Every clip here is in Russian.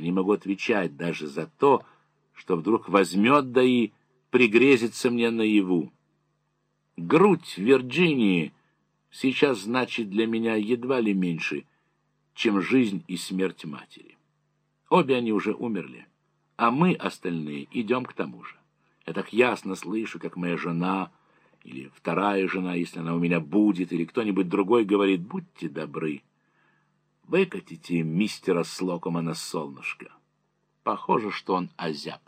Не могу отвечать даже за то, что вдруг возьмет да и пригрезится мне наяву. Грудь Вирджинии сейчас значит для меня едва ли меньше, чем жизнь и смерть матери. Обе они уже умерли, а мы, остальные, идем к тому же. Я так ясно слышу, как моя жена или вторая жена, если она у меня будет, или кто-нибудь другой говорит, будьте добры, выкатите мистера Слокома на солнышко. Похоже, что он озяб.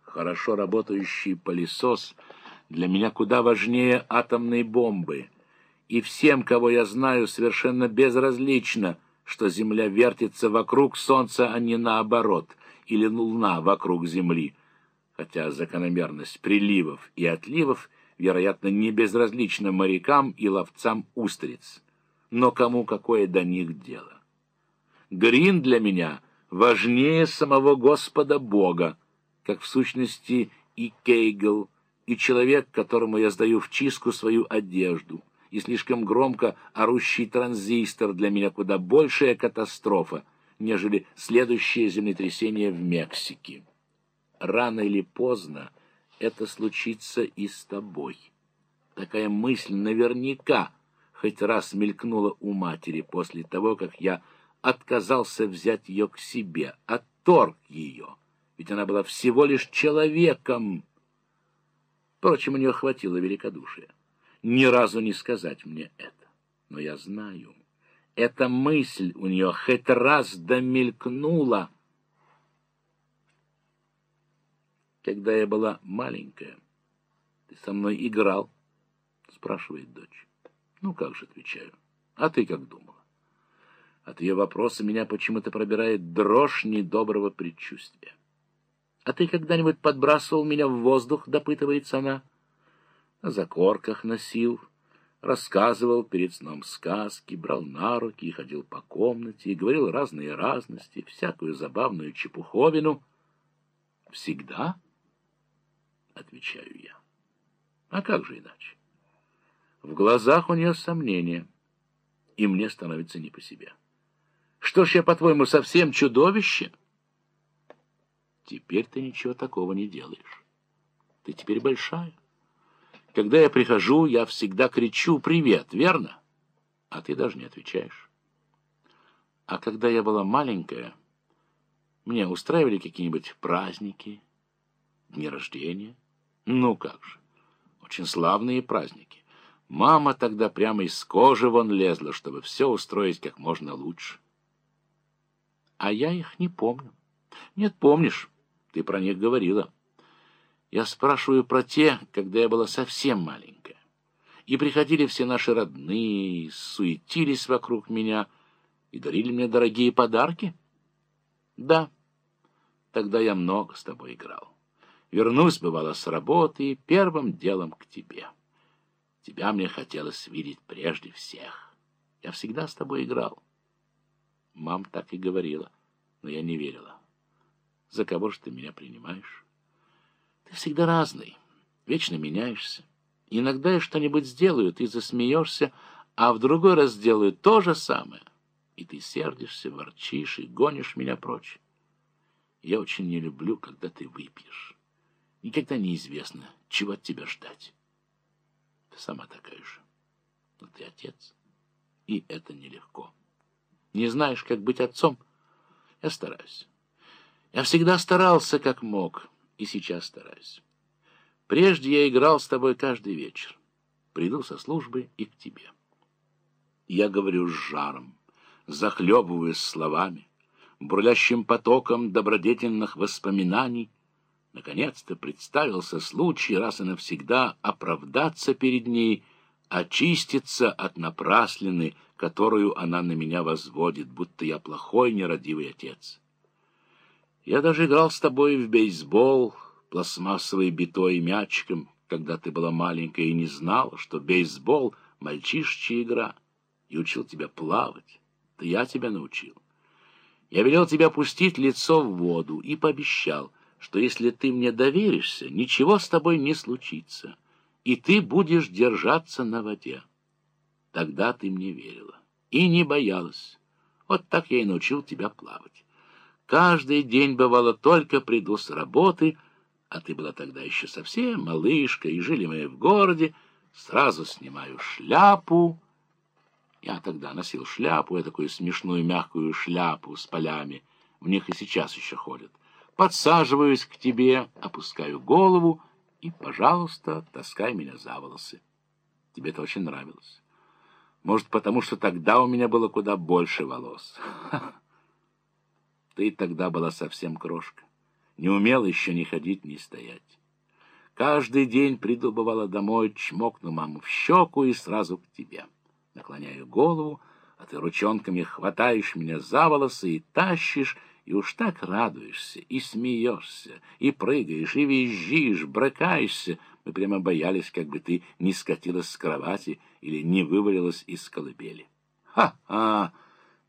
Хорошо работающий пылесос для меня куда важнее атомной бомбы. И всем, кого я знаю, совершенно безразлично, что Земля вертится вокруг Солнца, а не наоборот, или Луна вокруг Земли. Хотя закономерность приливов и отливов, вероятно, не безразлична морякам и ловцам устриц. Но кому какое до них дело? Грин для меня важнее самого Господа Бога, как в сущности и Кейгл, и человек, которому я сдаю в чистку свою одежду, и слишком громко орущий транзистор для меня куда большая катастрофа, нежели следующее землетрясение в Мексике. Рано или поздно это случится и с тобой. Такая мысль наверняка хоть раз мелькнула у матери после того, как я отказался взять ее к себе, отторг ее — ведь она была всего лишь человеком. Впрочем, у нее хватило великодушия ни разу не сказать мне это. Но я знаю, эта мысль у нее хоть раз домелькнула. Когда я была маленькая, ты со мной играл? Спрашивает дочь. Ну, как же, отвечаю. А ты как думала? От ее вопроса меня почему-то пробирает дрожь недоброго предчувствия. — А ты когда-нибудь подбрасывал меня в воздух? — допытывается она. — На закорках носил, рассказывал перед сном сказки, брал на руки и ходил по комнате, и говорил разные разности, всякую забавную чепуховину. — Всегда? — отвечаю я. — А как же иначе? В глазах у нее сомнения, и мне становится не по себе. — Что ж я, по-твоему, совсем чудовище? — Теперь ты ничего такого не делаешь. Ты теперь большая. Когда я прихожу, я всегда кричу «Привет!», верно? А ты даже не отвечаешь. А когда я была маленькая, мне устраивали какие-нибудь праздники, дни рождения. Ну как же, очень славные праздники. Мама тогда прямо из кожи вон лезла, чтобы все устроить как можно лучше. А я их не помню. Нет, помнишь, ты про них говорила. Я спрашиваю про те, когда я была совсем маленькая. И приходили все наши родные, суетились вокруг меня и дарили мне дорогие подарки. Да, тогда я много с тобой играл. Вернусь, бывало, с работы и первым делом к тебе. Тебя мне хотелось видеть прежде всех. Я всегда с тобой играл. Мам так и говорила, но я не верила. За кого же ты меня принимаешь? Ты всегда разный, вечно меняешься. Иногда я что-нибудь сделаю, ты засмеешься, а в другой раз сделаю то же самое. И ты сердишься, ворчишь и гонишь меня прочь. Я очень не люблю, когда ты выпьешь. Никогда неизвестно, чего от тебя ждать. Ты сама такая же. Но ты отец, и это нелегко. Не знаешь, как быть отцом? Я стараюсь. Я всегда старался, как мог, и сейчас стараюсь. Прежде я играл с тобой каждый вечер. Приду со службы и к тебе. Я говорю с жаром, захлебываясь словами, бурлящим потоком добродетельных воспоминаний. Наконец-то представился случай раз и навсегда оправдаться перед ней, очиститься от напраслины, которую она на меня возводит, будто я плохой нерадивый отец. Я даже играл с тобой в бейсбол, пластмассовой битой мячиком, когда ты была маленькая и не знала, что бейсбол — мальчишечья игра, и учил тебя плавать. Да я тебя научил. Я велел тебя пустить лицо в воду и пообещал, что если ты мне доверишься, ничего с тобой не случится, и ты будешь держаться на воде. Тогда ты мне верила и не боялась. Вот так я и научил тебя плавать. Каждый день, бывало, только приду с работы, а ты была тогда еще совсем малышка, и жили мы в городе, сразу снимаю шляпу. Я тогда носил шляпу, я такую смешную мягкую шляпу с полями, в них и сейчас еще ходят. Подсаживаюсь к тебе, опускаю голову и, пожалуйста, таскай меня за волосы. Тебе это очень нравилось. Может, потому что тогда у меня было куда больше волос. Ты тогда была совсем крошка. Не умела еще ни ходить, ни стоять. Каждый день приду, бывало, домой, чмокну маму в щеку и сразу к тебе. Наклоняю голову, а ты ручонками хватаешь меня за волосы и тащишь, и уж так радуешься, и смеешься, и прыгаешь, и визжишь, брыкаешься. Мы прямо боялись, как бы ты не скатилась с кровати или не вывалилась из колыбели. Ха-ха!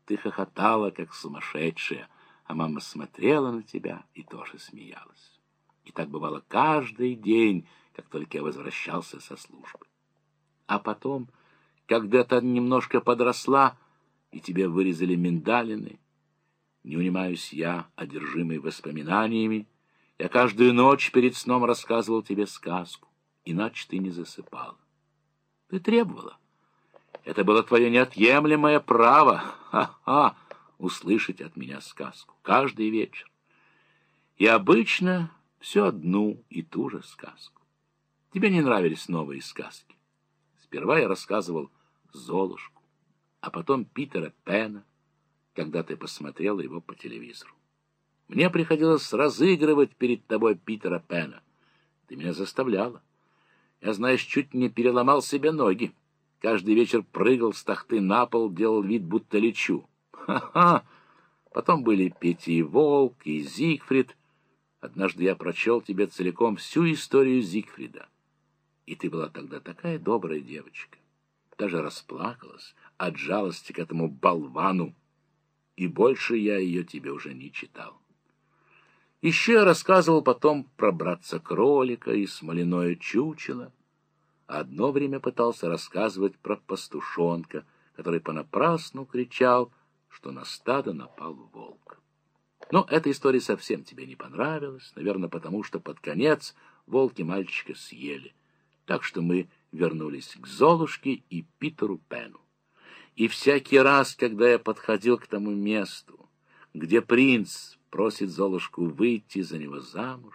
Ты хохотала, как сумасшедшая, а мама смотрела на тебя и тоже смеялась. И так бывало каждый день, как только я возвращался со службы. А потом, когда ты немножко подросла, и тебе вырезали миндалины, не унимаюсь я, одержимый воспоминаниями. Я каждую ночь перед сном рассказывал тебе сказку, иначе ты не засыпала. Ты требовала. Это было твое неотъемлемое право, ха-ха, услышать от меня сказку каждый вечер. И обычно все одну и ту же сказку. Тебе не нравились новые сказки. Сперва я рассказывал Золушку, а потом Питера Пена, когда ты посмотрела его по телевизору. Мне приходилось разыгрывать перед тобой Питера Пена. Ты меня заставляла. Я, знаешь, чуть не переломал себе ноги. Каждый вечер прыгал с тахты на пол, делал вид, будто лечу. Ха-ха! Потом были Петя и Волк, и Зигфрид. Однажды я прочел тебе целиком всю историю Зигфрида. И ты была тогда такая добрая девочка. Даже расплакалась от жалости к этому болвану, и больше я ее тебе уже не читал. Еще я рассказывал потом про братца-кролика и смоляное чучело. Одно время пытался рассказывать про пастушонка, который понапрасну кричал, что на стадо напал волк. Но эта история совсем тебе не понравилась, наверное, потому что под конец волки мальчика съели. Так что мы вернулись к Золушке и Питеру Пену. И всякий раз, когда я подходил к тому месту, где принц просит Золушку выйти за него замуж,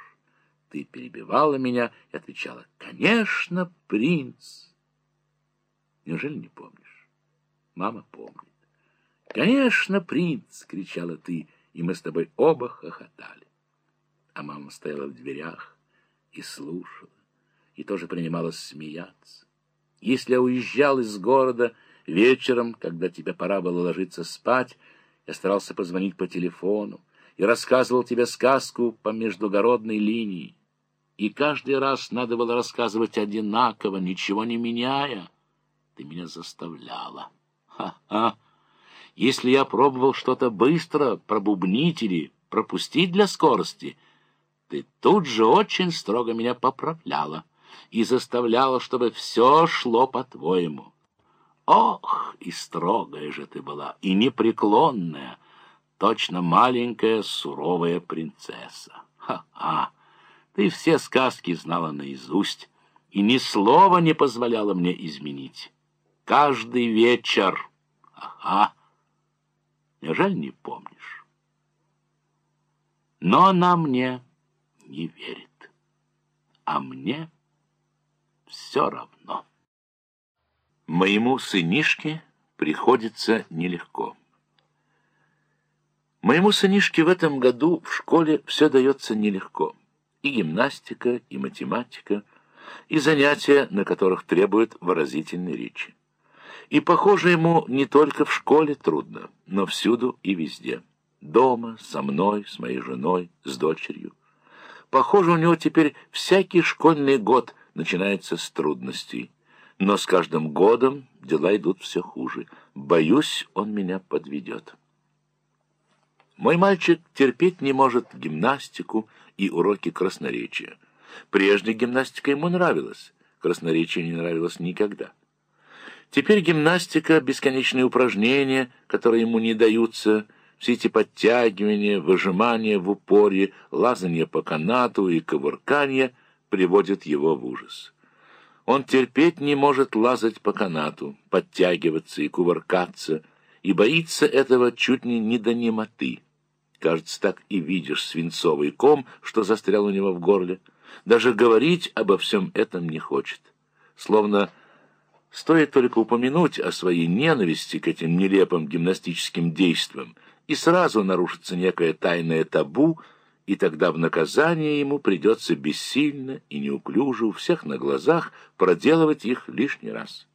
ты перебивала меня и отвечала, «Конечно, принц!» Неужели не помнишь? Мама помнит. «Конечно, принц!» — кричала ты, и мы с тобой оба хохотали. А мама стояла в дверях и слушала, и тоже принималась смеяться. Если я уезжал из города Вечером, когда тебе пора было ложиться спать, я старался позвонить по телефону и рассказывал тебе сказку по междугородной линии. И каждый раз надо было рассказывать одинаково, ничего не меняя. Ты меня заставляла. Ха-ха! Если я пробовал что-то быстро пробубнить или пропустить для скорости, ты тут же очень строго меня поправляла и заставляла, чтобы все шло по-твоему. Ох, и строгая же ты была, и непреклонная, точно маленькая суровая принцесса. Ха-ха! Ты все сказки знала наизусть, и ни слова не позволяла мне изменить. Каждый вечер. Ага. Неужели не помнишь? Но она мне не верит, а мне все равно. Моему сынишке приходится нелегко. Моему сынишке в этом году в школе все дается нелегко. И гимнастика, и математика, и занятия, на которых требуют выразительной речи. И, похоже, ему не только в школе трудно, но всюду и везде. Дома, со мной, с моей женой, с дочерью. Похоже, у него теперь всякий школьный год начинается с трудностей. Но с каждым годом дела идут все хуже. Боюсь, он меня подведет. Мой мальчик терпеть не может гимнастику и уроки красноречия. Прежде гимнастика ему нравилась, красноречие не нравилось никогда. Теперь гимнастика, бесконечные упражнения, которые ему не даются, все эти подтягивания, выжимания в упоре, лазание по канату и ковырканье приводят его в ужас. Он терпеть не может лазать по канату, подтягиваться и кувыркаться, и боится этого чуть ли не до немоты. Кажется, так и видишь свинцовый ком, что застрял у него в горле. Даже говорить обо всем этом не хочет. Словно стоит только упомянуть о своей ненависти к этим нелепым гимнастическим действиям, и сразу нарушится некое тайное табу, и тогда в наказание ему придется бессильно и неуклюже у всех на глазах проделывать их лишний раз.